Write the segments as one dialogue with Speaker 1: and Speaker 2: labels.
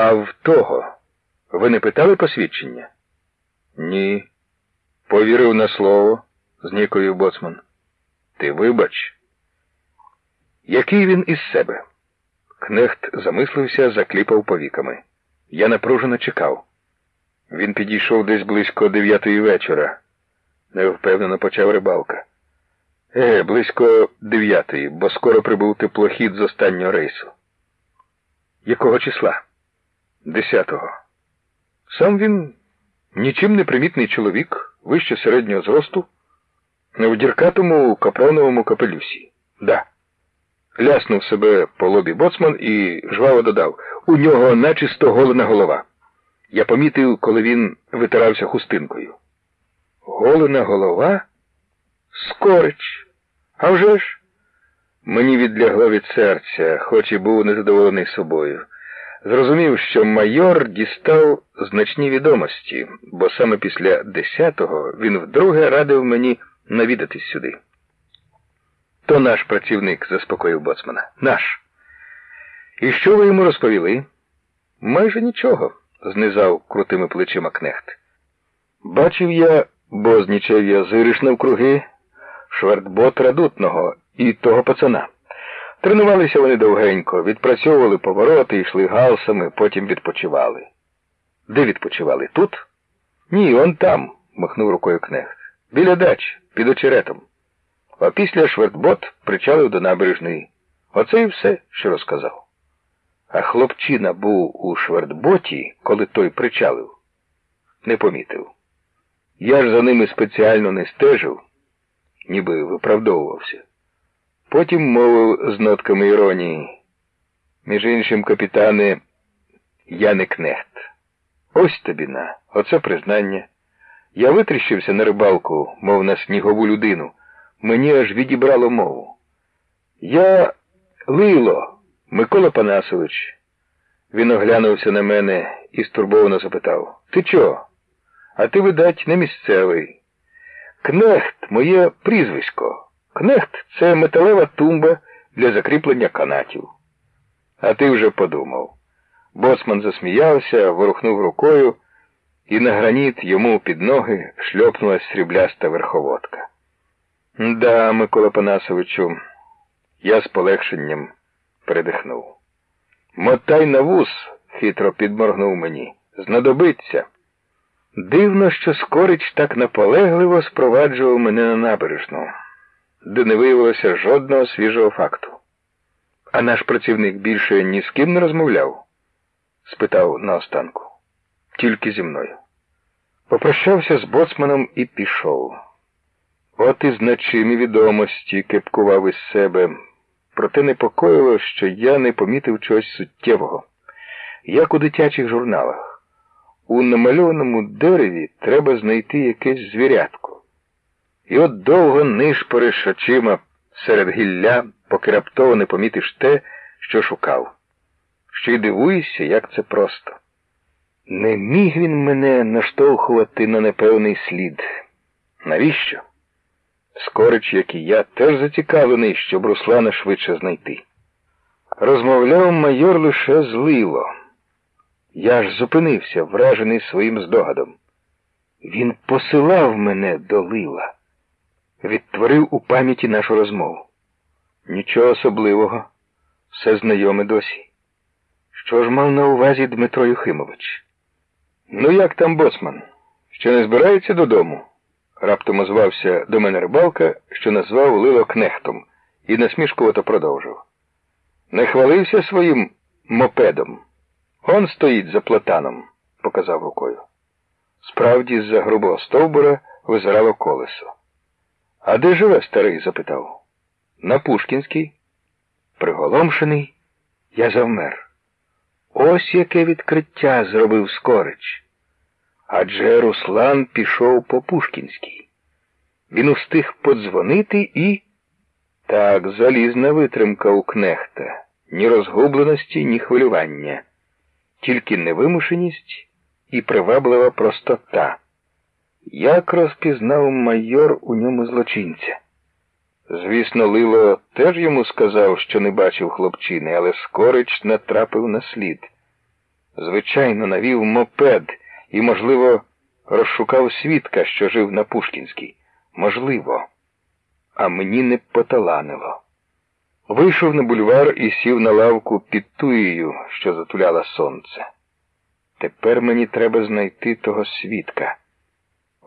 Speaker 1: А в того ви не питали посвідчення? Ні. Повірив на слово, зніковів боцман. Ти вибач. Який він із себе? Кнехт замислився, закліпав повіками. Я напружено чекав. Він підійшов десь близько дев'ятої вечора. Невпевнено почав рибалка. Е, близько дев'ятої, бо скоро прибув теплохід з останнього рейсу. Якого числа? Десятого. Сам він нічим не примітний чоловік, вище середнього зросту, в діркатому капроновому капелюсі. Да. Ляснув себе по лобі боцман і жваво додав у нього начисто голена голова. Я помітив, коли він витирався хустинкою. Голена голова? Скорич. А вже ж? Мені відлягло від серця, хоч і був незадоволений собою. Зрозумів, що майор дістав значні відомості, бо саме після десятого він вдруге радив мені навідатись сюди. То наш працівник, заспокоїв боцмана. Наш. І що ви йому розповіли? Майже нічого, знизав крутими плечима кнехт. Бачив я, бознічав я зириш навкруги, швартботра дутного і того пацана. Тренувалися вони довгенько, відпрацьовували повороти, йшли галсами, потім відпочивали. Де відпочивали? Тут? Ні, он там, махнув рукою кнехт. Біля дач, під очеретом. А після швертбот причалив до набережної. Оце і все, що розказав. А хлопчина був у швертботі, коли той причалив. Не помітив. Я ж за ними спеціально не стежив, ніби виправдовувався. Потім мовив з нотками іронії. Між іншим, капітане, я не кнехт. Ось тобі на, оце признання. Я витріщився на рибалку, мов на снігову людину. Мені аж відібрало мову. Я Лило, Микола Панасович. Він оглянувся на мене і стурбовано запитав Ти чого? А ти, видать, не місцевий. Кнехт моє прізвисько. Кнехт це металева тумба для закріплення канатів. А ти вже подумав. Боцман засміявся, ворухнув рукою, і на граніт йому під ноги шльопнулась срібляста верховодка. Да, Микола Панасовичу, я з полегшенням передихнув. Мотай на вус, хитро підморгнув мені. Знадобиться. Дивно, що Скорич так наполегливо спроваджував мене на набережну, де не виявилося жодного свіжого факту. А наш працівник більше ні з ким не розмовляв? спитав наостанку. Тільки зі мною. Попрощався з боцманом і пішов. От і значимі відомості кепкував із себе, проте непокоїло, що я не помітив чогось суттєвого, як у дитячих журналах. У намальованому дереві треба знайти якесь звірятко. І от довго нишпориш очима серед гілля, поки раптово не помітиш те, що шукав. Ще й дивуєшся, як це просто. Не міг він мене наштовхувати на непевний слід. Навіщо? Скорич, як і я, теж зацікавлений, щоб Руслана швидше знайти. Розмовляв майор лише зливо. Я ж зупинився, вражений своїм здогадом. Він посилав мене до лила, відтворив у пам'яті нашу розмову. Нічого особливого, все знайоме досі. Що ж мав на увазі Дмитро Юхимович? Ну, як там боцман? Ще не збирається додому? Раптом озвався до мене рибалка, що назвав Лило кнехтом, і насмішкувато продовжив. Не хвалився своїм мопедом. Он стоїть за платаном, показав рукою. Справді, з-за грубого стовбура визирало колесо. А де живе старий? запитав. На Пушкінській. Приголомшений, я завмер. Ось яке відкриття зробив Скорич. Адже Руслан пішов по Пушкінській. Він устиг подзвонити і. Так, залізна витримка у кнехта, ні розгубленості, ні хвилювання, тільки невимушеність і приваблива простота. Як розпізнав майор у ньому злочинця? Звісно, Лило теж йому сказав, що не бачив хлопчини, але скорич натрапив на слід. Звичайно, навів мопед і, можливо, розшукав свідка, що жив на Пушкінській. Можливо. А мені не поталанило. Вийшов на бульвар і сів на лавку під туєю, що затуляла сонце. Тепер мені треба знайти того свідка.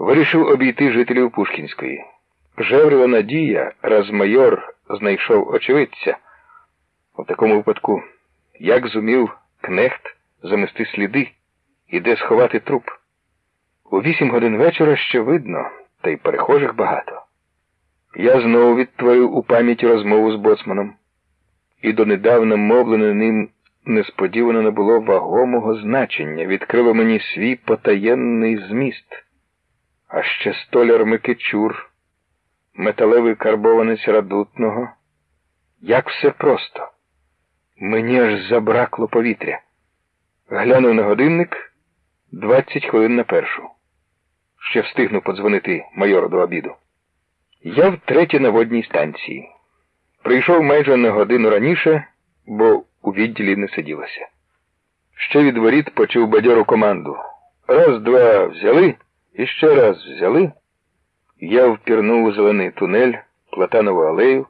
Speaker 1: Вирішив обійти жителів Пушкінської. Жеврила надія, раз майор знайшов очевидця. У такому випадку, як зумів кнехт замести сліди і де сховати труп. У вісім годин вечора ще видно, та й перехожих багато. Я знову відтворив у пам'яті розмову з боцманом, і донедавна мовлене ним несподівано не було вагомого значення, відкрило мені свій потаєнний зміст. А ще столяр Микичур, металевий карбованець радутного. Як все просто. Мені аж забракло повітря. Глянув на годинник двадцять хвилин на першу. Ще встигну подзвонити майору до обіду. Я втретє на водній станції. Прийшов майже на годину раніше, бо у відділі не сиділося. Ще від воріт почув бадьору команду. Раз, два взяли, і ще раз взяли. Я впірнув у зелений тунель, платанову алею,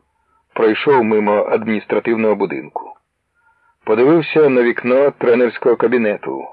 Speaker 1: пройшов мимо адміністративного будинку. Подивився на вікно тренерського кабінету.